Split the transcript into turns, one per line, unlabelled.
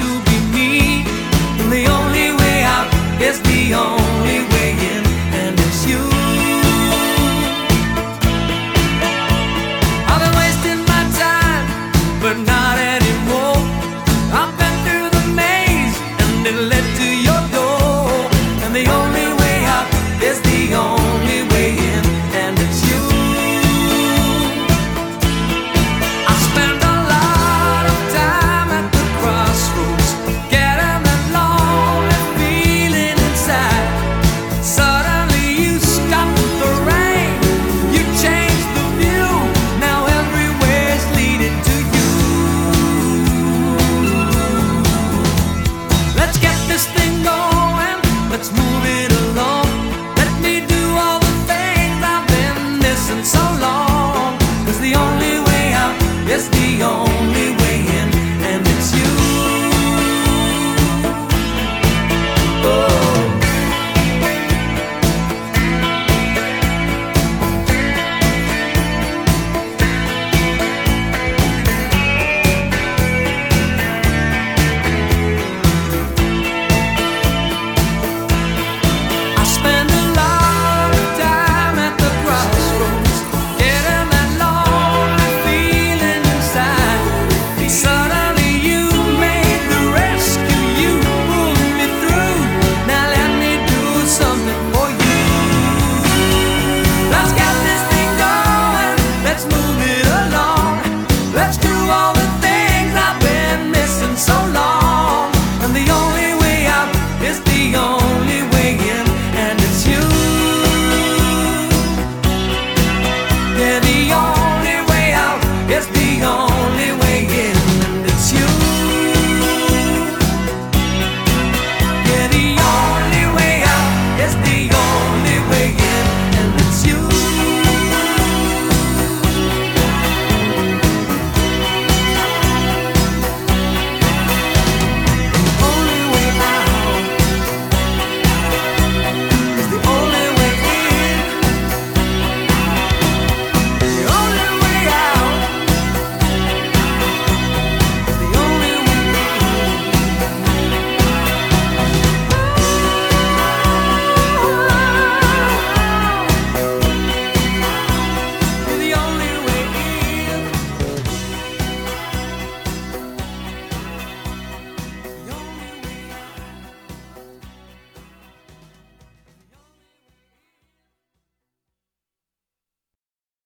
to be me. And the only way out is the only It's the only way in, and it's you. Oh.